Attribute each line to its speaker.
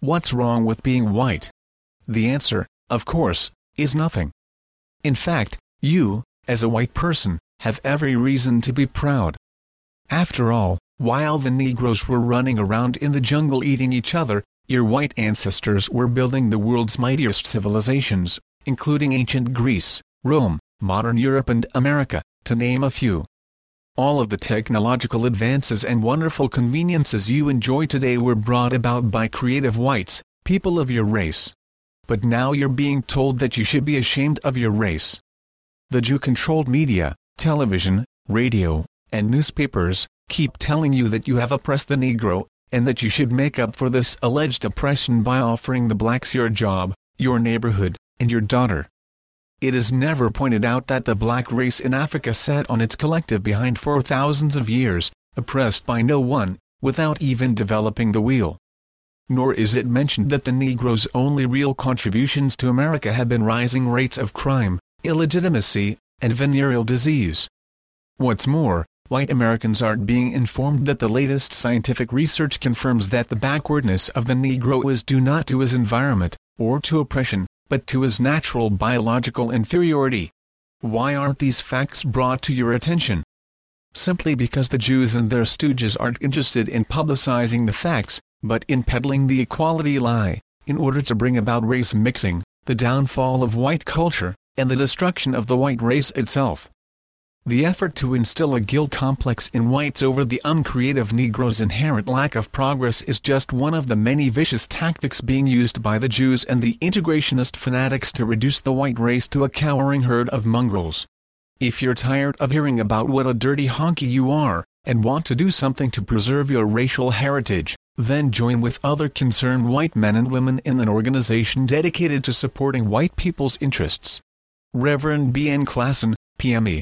Speaker 1: What's wrong with being white? The answer, of course, is nothing. In fact, you, as a white person, have every reason to be proud. After all, while the Negroes were running around in the jungle eating each other, your white ancestors were building the world's mightiest civilizations, including ancient Greece, Rome, modern Europe and America, to name a few. All of the technological advances and wonderful conveniences you enjoy today were brought about by creative whites, people of your race. But now you're being told that you should be ashamed of your race. The Jew-controlled media, television, radio, and newspapers, keep telling you that you have oppressed the Negro, and that you should make up for this alleged oppression by offering the blacks your job, your neighborhood, and your daughter. It is never pointed out that the black race in Africa sat on its collective behind for thousands of years, oppressed by no one, without even developing the wheel. Nor is it mentioned that the Negro's only real contributions to America have been rising rates of crime, illegitimacy, and venereal disease. What's more, white Americans aren't being informed that the latest scientific research confirms that the backwardness of the Negro is due not to his environment, or to oppression, but to his natural biological inferiority. Why aren't these facts brought to your attention? Simply because the Jews and their stooges aren't interested in publicizing the facts, but in peddling the equality lie, in order to bring about race mixing, the downfall of white culture, and the destruction of the white race itself. The effort to instill a guilt complex in whites over the uncreative Negro's inherent lack of progress is just one of the many vicious tactics being used by the Jews and the integrationist fanatics to reduce the white race to a cowering herd of mongrels. If you're tired of hearing about what a dirty honky you are, and want to do something to preserve your racial heritage, then join with other concerned white men and women in an organization dedicated to supporting white people's interests. Reverend B. N. Klassen, PME